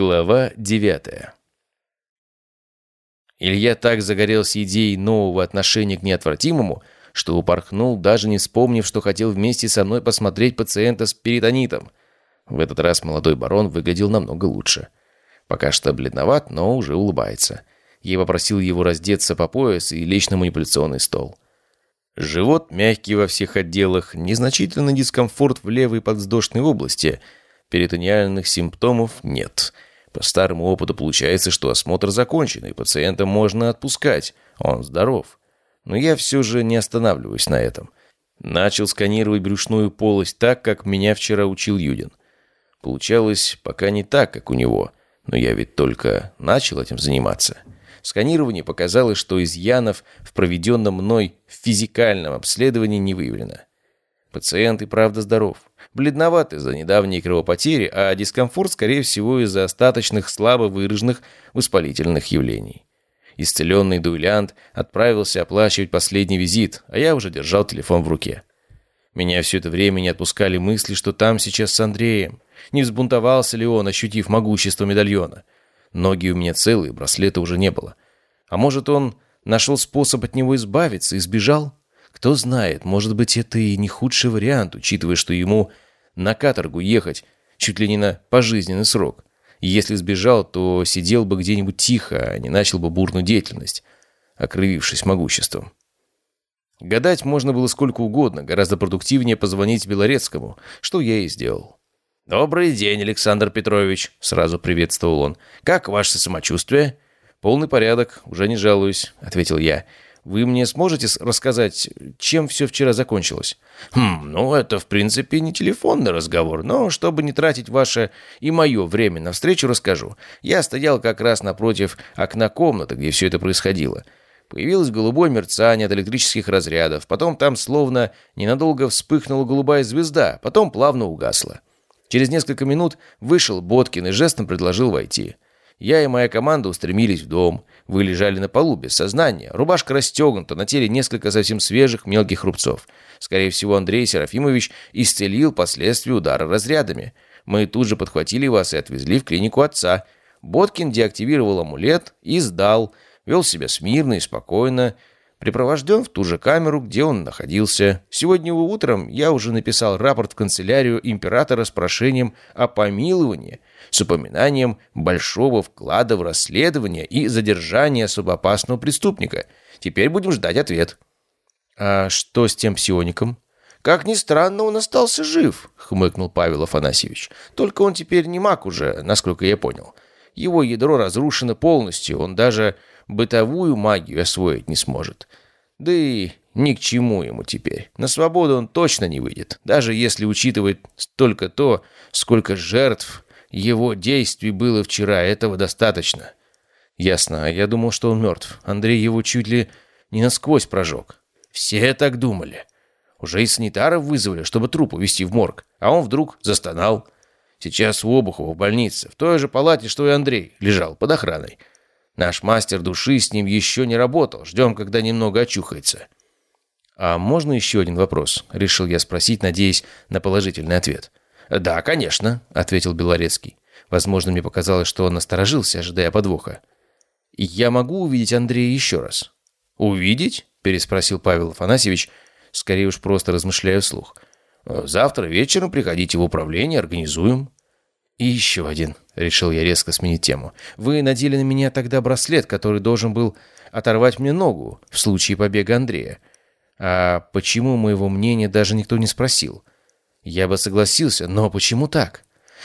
Глава девятая. Илья так загорелся идеей нового отношения к неотвратимому, что упорхнул, даже не вспомнив, что хотел вместе со мной посмотреть пациента с перитонитом. В этот раз молодой барон выглядел намного лучше. Пока что бледноват, но уже улыбается. Я попросил его раздеться по пояс и лечь на манипуляционный стол. Живот мягкий во всех отделах, незначительный дискомфорт в левой подвздошной области – Перитониальных симптомов нет. По старому опыту получается, что осмотр закончен, и пациента можно отпускать. Он здоров. Но я все же не останавливаюсь на этом. Начал сканировать брюшную полость так, как меня вчера учил Юдин. Получалось пока не так, как у него. Но я ведь только начал этим заниматься. Сканирование показало, что изъянов в проведенном мной физикальном обследовании не выявлено. Пациент и правда здоров. Бледноват из-за недавней кровопотери, а дискомфорт, скорее всего, из-за остаточных слабо выраженных воспалительных явлений. Исцеленный дуэлянт отправился оплачивать последний визит, а я уже держал телефон в руке. Меня все это время не отпускали мысли, что там сейчас с Андреем. Не взбунтовался ли он, ощутив могущество медальона? Ноги у меня целые, браслета уже не было. А может, он нашел способ от него избавиться и сбежал? Кто знает, может быть, это и не худший вариант, учитывая, что ему на каторгу ехать чуть ли не на пожизненный срок. Если сбежал, то сидел бы где-нибудь тихо, а не начал бы бурную деятельность, окрывившись могуществом. Гадать можно было сколько угодно, гораздо продуктивнее позвонить Белорецкому, что я и сделал. «Добрый день, Александр Петрович», — сразу приветствовал он. «Как ваше самочувствие?» «Полный порядок, уже не жалуюсь», — ответил я. Вы мне сможете рассказать, чем все вчера закончилось? Хм, ну это в принципе не телефонный разговор, но чтобы не тратить ваше и мое время на встречу, расскажу. Я стоял как раз напротив окна комнаты, где все это происходило. Появилось голубое мерцание от электрических разрядов, потом там словно ненадолго вспыхнула голубая звезда, потом плавно угасла. Через несколько минут вышел Боткин и жестом предложил войти. Я и моя команда устремились в дом. Вы лежали на полу без сознания. Рубашка расстегнута, на теле несколько совсем свежих мелких рубцов. Скорее всего, Андрей Серафимович исцелил последствия удара разрядами. Мы тут же подхватили вас и отвезли в клинику отца. Боткин деактивировал амулет и сдал. Вел себя смирно и спокойно припровожден в ту же камеру, где он находился. Сегодня утром я уже написал рапорт в канцелярию императора с прошением о помиловании, с упоминанием большого вклада в расследование и задержание особо опасного преступника. Теперь будем ждать ответ. «А что с тем псиоником?» «Как ни странно, он остался жив», — хмыкнул Павел Афанасьевич. «Только он теперь не маг уже, насколько я понял. Его ядро разрушено полностью, он даже бытовую магию освоить не сможет. Да и ни к чему ему теперь. На свободу он точно не выйдет, даже если учитывать столько то, сколько жертв его действий было вчера, этого достаточно. Ясно, а я думал, что он мертв. Андрей его чуть ли не насквозь прожег. Все так думали. Уже и санитаров вызвали, чтобы труп увезти в морг, а он вдруг застонал. Сейчас у Обухова в больнице, в той же палате, что и Андрей, лежал под охраной. Наш мастер души с ним еще не работал. Ждем, когда немного очухается». «А можно еще один вопрос?» — решил я спросить, надеясь на положительный ответ. «Да, конечно», — ответил Белорецкий. Возможно, мне показалось, что он насторожился, ожидая подвоха. «Я могу увидеть Андрея еще раз?» «Увидеть?» — переспросил Павел Афанасьевич, скорее уж просто размышляя вслух. «Завтра вечером приходите в управление, организуем». «И еще один», — решил я резко сменить тему. «Вы надели на меня тогда браслет, который должен был оторвать мне ногу в случае побега Андрея. А почему моего мнения даже никто не спросил? Я бы согласился, но почему так?»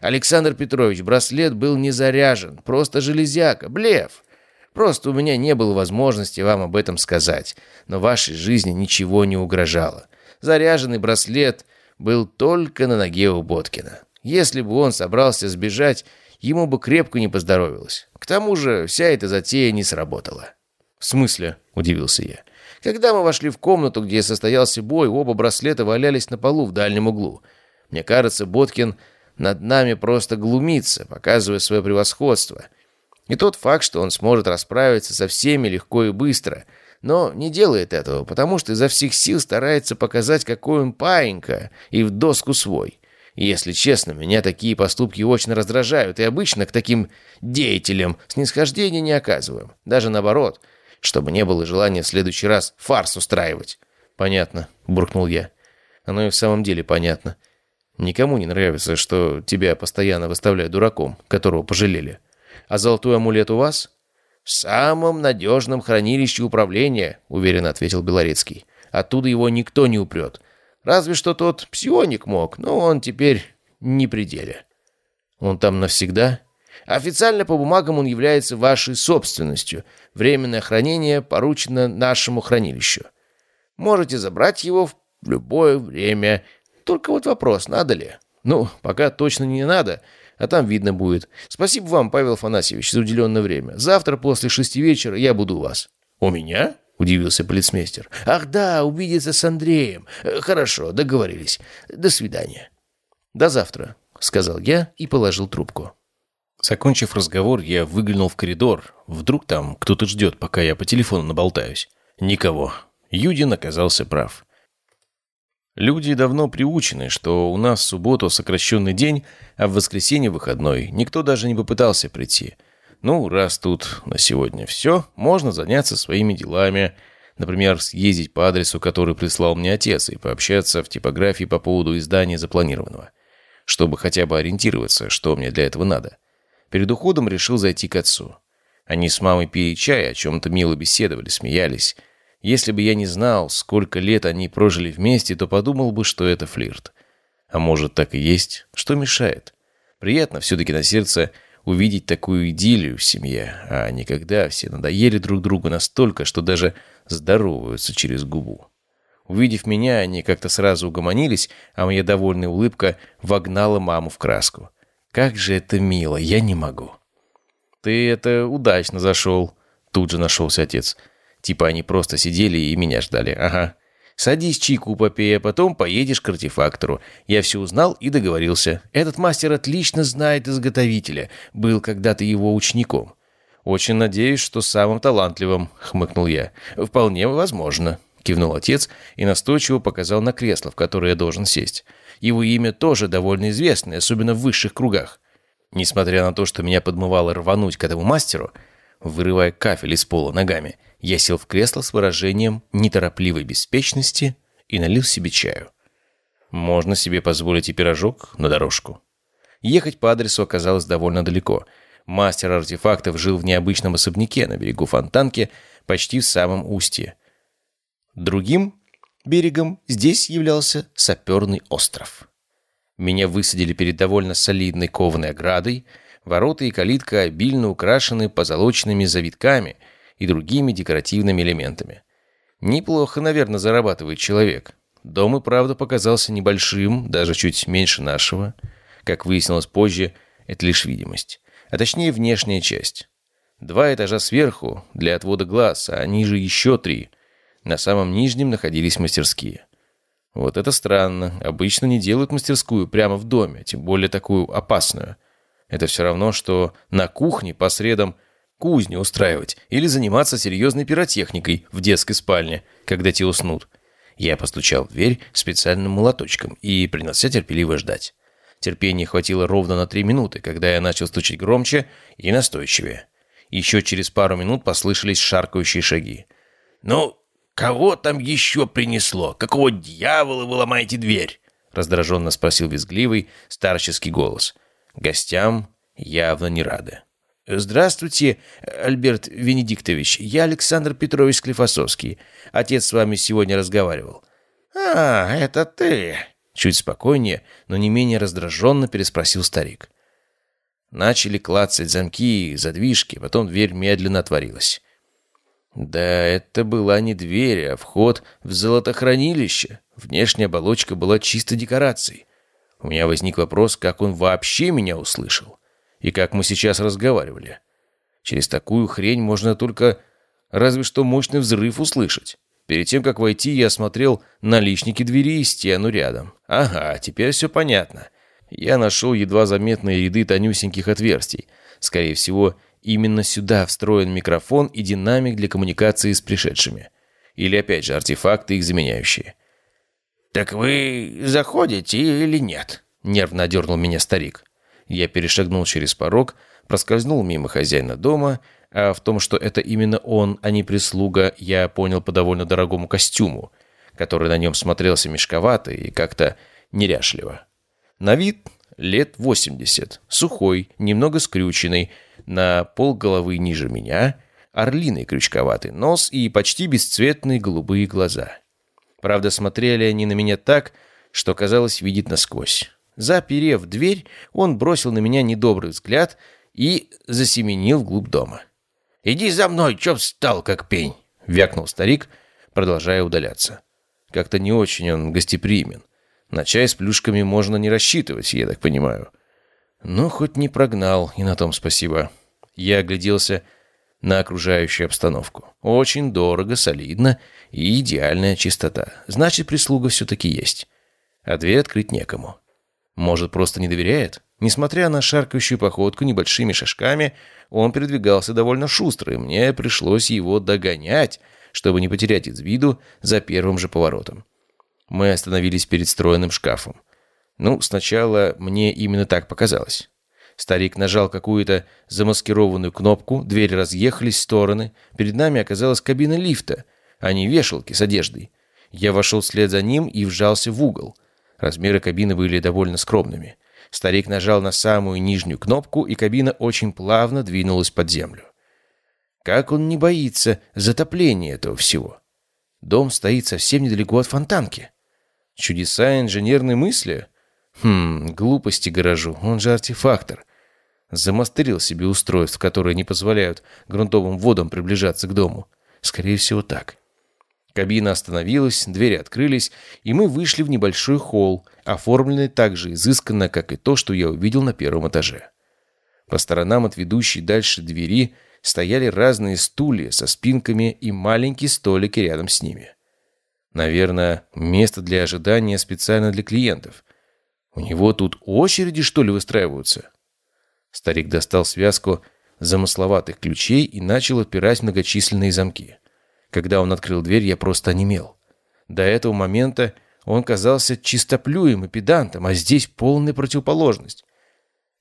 «Александр Петрович, браслет был не заряжен, просто железяка, блеф. Просто у меня не было возможности вам об этом сказать, но вашей жизни ничего не угрожало. Заряженный браслет был только на ноге у Боткина». Если бы он собрался сбежать, ему бы крепко не поздоровилось. К тому же вся эта затея не сработала. «В смысле?» – удивился я. Когда мы вошли в комнату, где состоялся бой, оба браслета валялись на полу в дальнем углу. Мне кажется, Боткин над нами просто глумится, показывая свое превосходство. И тот факт, что он сможет расправиться со всеми легко и быстро, но не делает этого, потому что изо всех сил старается показать, какой он паинька и в доску свой. Если честно, меня такие поступки очень раздражают, и обычно к таким деятелям снисхождения не оказываем. Даже наоборот, чтобы не было желания в следующий раз фарс устраивать. «Понятно», — буркнул я. «Оно и в самом деле понятно. Никому не нравится, что тебя постоянно выставляют дураком, которого пожалели. А золотой амулет у вас?» «В самом надежном хранилище управления», — уверенно ответил Белорецкий. «Оттуда его никто не упрет. Разве что тот псионик мог, но он теперь не при деле». «Он там навсегда?» «Официально по бумагам он является вашей собственностью. Временное хранение поручено нашему хранилищу. Можете забрать его в любое время. Только вот вопрос, надо ли?» «Ну, пока точно не надо» а там видно будет. Спасибо вам, Павел Афанасьевич, за уделенное время. Завтра после шести вечера я буду у вас». «У меня?» — удивился полицмейстер. «Ах да, увидеться с Андреем. Э, хорошо, договорились. До свидания». «До завтра», — сказал я и положил трубку. Закончив разговор, я выглянул в коридор. Вдруг там кто-то ждет, пока я по телефону наболтаюсь. Никого. Юдин оказался прав. Люди давно приучены, что у нас в субботу сокращенный день, а в воскресенье выходной. Никто даже не попытался прийти. Ну, раз тут на сегодня все, можно заняться своими делами. Например, съездить по адресу, который прислал мне отец, и пообщаться в типографии по поводу издания запланированного. Чтобы хотя бы ориентироваться, что мне для этого надо. Перед уходом решил зайти к отцу. Они с мамой пили чай, о чем-то мило беседовали, смеялись. Если бы я не знал, сколько лет они прожили вместе, то подумал бы, что это флирт. А может, так и есть? Что мешает? Приятно все-таки на сердце увидеть такую идиллию в семье, а не когда все надоели друг другу настолько, что даже здороваются через губу. Увидев меня, они как-то сразу угомонились, а моя довольная улыбка вогнала маму в краску. Как же это мило, я не могу. «Ты это удачно зашел», — тут же нашелся отец. Типа они просто сидели и меня ждали. Ага. Садись чайку попей, а потом поедешь к артефактору. Я все узнал и договорился. Этот мастер отлично знает изготовителя. Был когда-то его учеником. «Очень надеюсь, что самым талантливым», — хмыкнул я. «Вполне возможно», — кивнул отец и настойчиво показал на кресло, в которое я должен сесть. Его имя тоже довольно известное, особенно в высших кругах. Несмотря на то, что меня подмывало рвануть к этому мастеру, вырывая кафель из пола ногами, я сел в кресло с выражением неторопливой беспечности и налил себе чаю. Можно себе позволить и пирожок на дорожку. Ехать по адресу оказалось довольно далеко. Мастер артефактов жил в необычном особняке на берегу Фонтанки, почти в самом устье. Другим берегом здесь являлся саперный остров. Меня высадили перед довольно солидной кованой оградой. Ворота и калитка обильно украшены позолоченными завитками – и другими декоративными элементами. Неплохо, наверное, зарабатывает человек. Дом и правда показался небольшим, даже чуть меньше нашего. Как выяснилось позже, это лишь видимость. А точнее, внешняя часть. Два этажа сверху для отвода глаз, а ниже еще три. На самом нижнем находились мастерские. Вот это странно. Обычно не делают мастерскую прямо в доме, тем более такую опасную. Это все равно, что на кухне по средам кузню устраивать или заниматься серьезной пиротехникой в детской спальне, когда те уснут. Я постучал в дверь специальным молоточком и принялся терпеливо ждать. Терпения хватило ровно на три минуты, когда я начал стучать громче и настойчивее. Еще через пару минут послышались шаркающие шаги. «Ну, кого там еще принесло? Какого дьявола вы ломаете дверь?» раздраженно спросил визгливый старческий голос. Гостям явно не рады. «Здравствуйте, Альберт Венедиктович. Я Александр Петрович Склифосовский. Отец с вами сегодня разговаривал». «А, это ты!» Чуть спокойнее, но не менее раздраженно переспросил старик. Начали клацать замки и задвижки, потом дверь медленно отворилась. Да, это была не дверь, а вход в золотохранилище. Внешняя оболочка была чисто декорацией. У меня возник вопрос, как он вообще меня услышал. И как мы сейчас разговаривали. Через такую хрень можно только разве что мощный взрыв услышать. Перед тем, как войти, я осмотрел наличники двери и стену рядом. Ага, теперь все понятно. Я нашел едва заметные ряды тонюсеньких отверстий. Скорее всего, именно сюда встроен микрофон и динамик для коммуникации с пришедшими. Или опять же артефакты, их заменяющие. «Так вы заходите или нет?» нервно одернул меня старик. Я перешагнул через порог, проскользнул мимо хозяина дома, а в том, что это именно он, а не прислуга, я понял по довольно дорогому костюму, который на нем смотрелся мешковато и как-то неряшливо. На вид лет 80, сухой, немного скрюченный, на пол головы ниже меня, орлиный крючковатый нос и почти бесцветные голубые глаза. Правда, смотрели они на меня так, что казалось видеть насквозь. Заперев дверь, он бросил на меня недобрый взгляд и засеменил вглубь дома. «Иди за мной, чё встал, как пень!» — вякнул старик, продолжая удаляться. Как-то не очень он гостеприимен. На чай с плюшками можно не рассчитывать, я так понимаю. Ну, хоть не прогнал, и на том спасибо. Я огляделся на окружающую обстановку. Очень дорого, солидно и идеальная чистота. Значит, прислуга все-таки есть. А дверь открыть некому. Может, просто не доверяет? Несмотря на шаркающую походку небольшими шажками, он передвигался довольно шустро, и мне пришлось его догонять, чтобы не потерять из виду за первым же поворотом. Мы остановились перед стройным шкафом. Ну, сначала мне именно так показалось. Старик нажал какую-то замаскированную кнопку, двери разъехались в стороны. Перед нами оказалась кабина лифта, а не вешалки с одеждой. Я вошел вслед за ним и вжался в угол. Размеры кабины были довольно скромными. Старик нажал на самую нижнюю кнопку, и кабина очень плавно двинулась под землю. Как он не боится затопления этого всего? Дом стоит совсем недалеко от фонтанки. Чудеса инженерной мысли? Хм, глупости гаражу, он же артефактор. Замастерил себе устройств, которые не позволяют грунтовым водам приближаться к дому. Скорее всего, так. Кабина остановилась, двери открылись, и мы вышли в небольшой холл, оформленный так же изысканно, как и то, что я увидел на первом этаже. По сторонам от ведущей дальше двери стояли разные стулья со спинками и маленькие столики рядом с ними. Наверное, место для ожидания специально для клиентов. У него тут очереди, что ли, выстраиваются? Старик достал связку замысловатых ключей и начал отпирать многочисленные замки. Когда он открыл дверь, я просто онемел. До этого момента он казался чистоплюем и педантом, а здесь полная противоположность.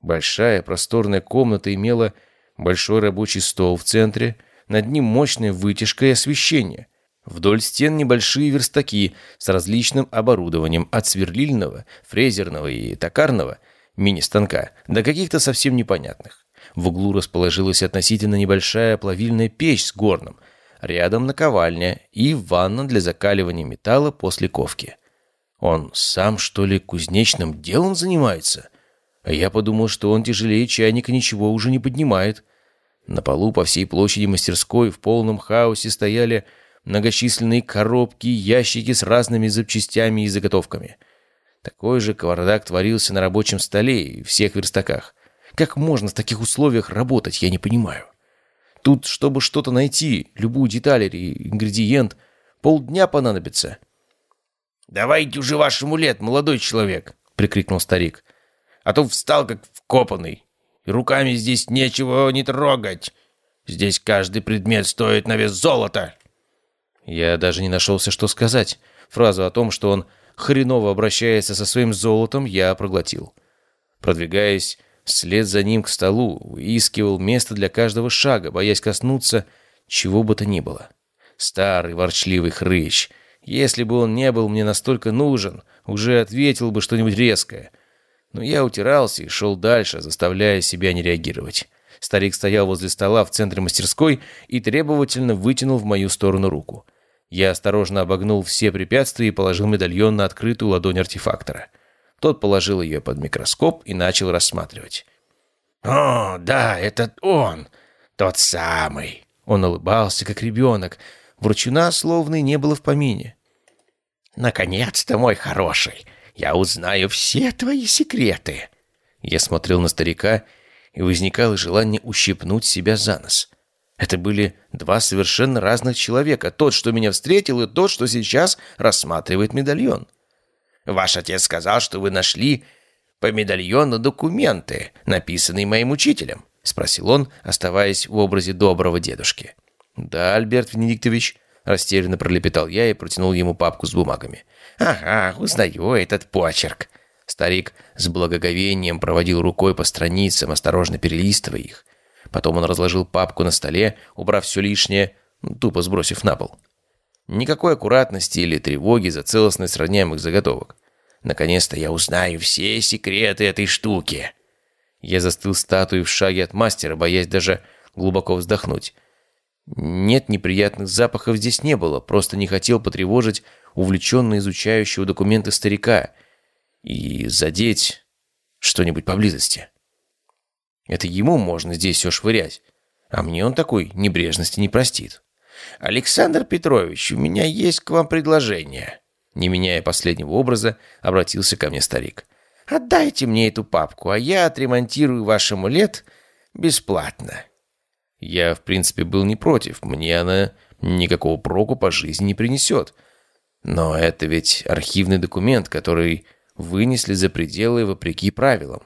Большая просторная комната имела большой рабочий стол в центре, над ним мощная вытяжка и освещение. Вдоль стен небольшие верстаки с различным оборудованием от сверлильного, фрезерного и токарного мини-станка до каких-то совсем непонятных. В углу расположилась относительно небольшая плавильная печь с горном, рядом наковальня и ванна для закаливания металла после ковки. Он сам, что ли, кузнечным делом занимается? А я подумал, что он тяжелее чайника ничего уже не поднимает. На полу по всей площади мастерской в полном хаосе стояли многочисленные коробки, ящики с разными запчастями и заготовками. Такой же кавардак творился на рабочем столе и всех верстаках. Как можно в таких условиях работать, я не понимаю. Тут, чтобы что-то найти, любую деталь или ингредиент, полдня понадобится. «Давайте уже ваш амулет, молодой человек!» — прикрикнул старик. «А то встал как вкопанный. И руками здесь нечего не трогать. Здесь каждый предмет стоит на вес золота!» Я даже не нашелся, что сказать. Фразу о том, что он хреново обращается со своим золотом, я проглотил. Продвигаясь вслед за ним к столу, выискивал место для каждого шага, боясь коснуться чего бы то ни было. Старый ворчливый хрыч. Если бы он не был мне настолько нужен, уже ответил бы что-нибудь резкое. Но я утирался и шел дальше, заставляя себя не реагировать. Старик стоял возле стола в центре мастерской и требовательно вытянул в мою сторону руку. Я осторожно обогнул все препятствия и положил медальон на открытую ладонь артефактора. Тот положил ее под микроскоп и начал рассматривать. «О, да, это он! Тот самый!» Он улыбался, как ребенок. Вручуна словно и не было в помине. «Наконец-то, мой хороший! Я узнаю все твои секреты!» Я смотрел на старика, и возникало желание ущипнуть себя за нос. Это были два совершенно разных человека. Тот, что меня встретил, и тот, что сейчас рассматривает медальон. «Ваш отец сказал, что вы нашли по медальону документы, написанные моим учителем?» — спросил он, оставаясь в образе доброго дедушки. «Да, Альберт Венедиктович», — растерянно пролепетал я и протянул ему папку с бумагами. «Ага, узнаю этот почерк». Старик с благоговением проводил рукой по страницам, осторожно перелистывая их. Потом он разложил папку на столе, убрав все лишнее, тупо сбросив на пол. Никакой аккуратности или тревоги за целостность сравняемых заготовок. Наконец-то я узнаю все секреты этой штуки. Я застыл статуей в шаге от мастера, боясь даже глубоко вздохнуть. Нет, неприятных запахов здесь не было, просто не хотел потревожить увлеченно изучающего документы старика и задеть что-нибудь поблизости. Это ему можно здесь все швырять, а мне он такой небрежности не простит. «Александр Петрович, у меня есть к вам предложение». Не меняя последнего образа, обратился ко мне старик. «Отдайте мне эту папку, а я отремонтирую ваш амулет бесплатно». Я, в принципе, был не против. Мне она никакого проку по жизни не принесет. Но это ведь архивный документ, который вынесли за пределы вопреки правилам.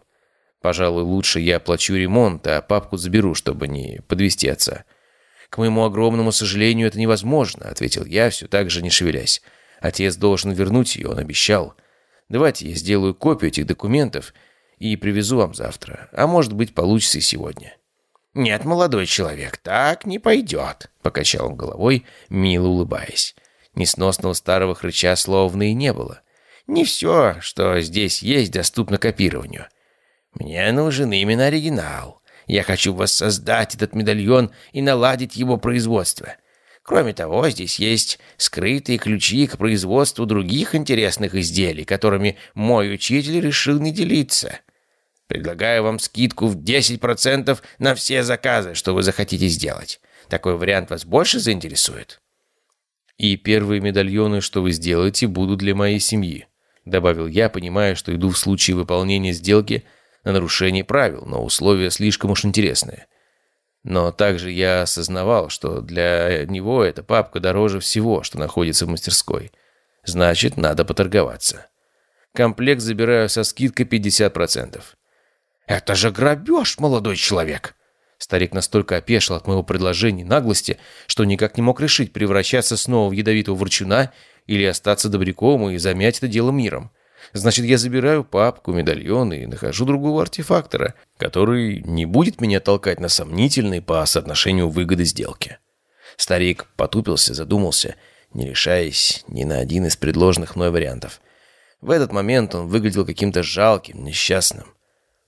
Пожалуй, лучше я оплачу ремонт, а папку заберу, чтобы не подвести отца. «К моему огромному сожалению, это невозможно», — ответил я, все так же не шевелясь. «Отец должен вернуть ее, он обещал. Давайте я сделаю копию этих документов и привезу вам завтра. А может быть, получится и сегодня». «Нет, молодой человек, так не пойдет», — покачал он головой, мило улыбаясь. Несносного старого хрыча словно и не было. «Не все, что здесь есть, доступно копированию. Мне нужен именно оригинал. Я хочу воссоздать этот медальон и наладить его производство. Кроме того, здесь есть скрытые ключи к производству других интересных изделий, которыми мой учитель решил не делиться. Предлагаю вам скидку в 10% на все заказы, что вы захотите сделать. Такой вариант вас больше заинтересует? И первые медальоны, что вы сделаете, будут для моей семьи», — добавил я, понимая, что иду в случае выполнения сделки на нарушение правил, но условия слишком уж интересные. Но также я осознавал, что для него эта папка дороже всего, что находится в мастерской. Значит, надо поторговаться. Комплект забираю со скидкой 50%. «Это же грабеж, молодой человек!» Старик настолько опешил от моего предложения наглости, что никак не мог решить, превращаться снова в ядовитого ворчуна или остаться добряком и замять это дело миром. Значит, я забираю папку, медальон и нахожу другого артефактора, который не будет меня толкать на сомнительные по соотношению выгоды сделки. Старик потупился, задумался, не решаясь ни на один из предложенных мной вариантов. В этот момент он выглядел каким-то жалким, несчастным.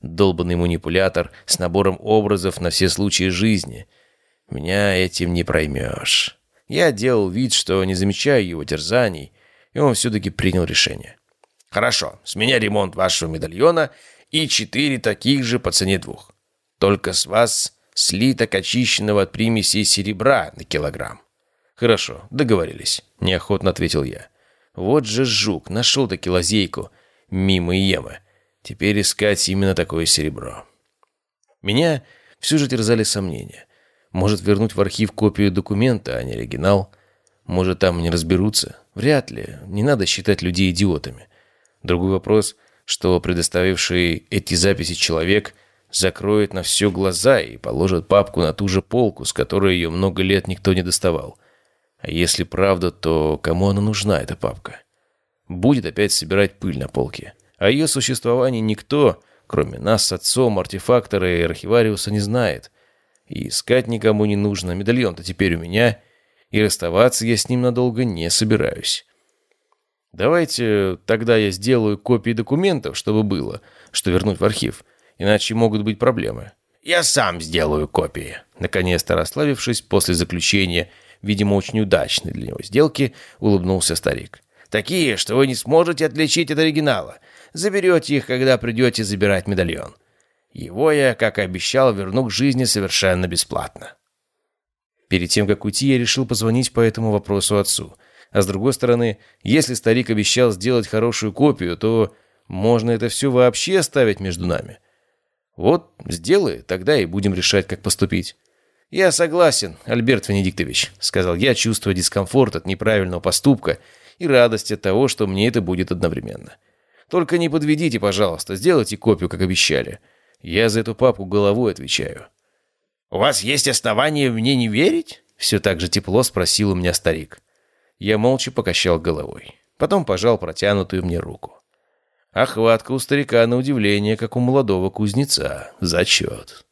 Долбанный манипулятор с набором образов на все случаи жизни. Меня этим не проймешь. Я делал вид, что не замечаю его терзаний, и он все-таки принял решение. «Хорошо, с меня ремонт вашего медальона и четыре таких же по цене двух. Только с вас слиток очищенного от примесей серебра на килограмм». «Хорошо, договорились», — неохотно ответил я. «Вот же жук, нашел-таки лазейку мимо Иемы. Теперь искать именно такое серебро. Меня все же терзали сомнения. Может вернуть в архив копию документа, а не оригинал? Может там не разберутся? Вряд ли. Не надо считать людей идиотами. Другой вопрос, что предоставивший эти записи человек закроет на все глаза и положит папку на ту же полку, с которой ее много лет никто не доставал. А если правда, то кому она нужна, эта папка? Будет опять собирать пыль на полке. О ее существовании никто, кроме нас с отцом, артефактора и архивариуса, не знает. И искать никому не нужно. Медальон-то теперь у меня, и расставаться я с ним надолго не собираюсь. Давайте тогда я сделаю копии документов, чтобы было, что вернуть в архив. Иначе могут быть проблемы. Я сам сделаю копии. Наконец-то расслабившись после заключения, видимо, очень удачной для него сделки, улыбнулся старик. Такие, что вы не сможете отличить от оригинала. Заберете их, когда придете забирать медальон. Его я, как и обещал, верну к жизни совершенно бесплатно. Перед тем, как уйти, я решил позвонить по этому вопросу отцу. А с другой стороны, если старик обещал сделать хорошую копию, то можно это все вообще оставить между нами. Вот, сделай, тогда и будем решать, как поступить. «Я согласен, Альберт Венедиктович», — сказал я, чувствуя дискомфорт от неправильного поступка и радость от того, что мне это будет одновременно. Только не подведите, пожалуйста, сделайте копию, как обещали. Я за эту папку головой отвечаю». «У вас есть основания мне не верить?» Все так же тепло спросил у меня старик. Я молча покачал головой. Потом пожал протянутую мне руку. Охватка у старика на удивление, как у молодого кузнеца. Зачет.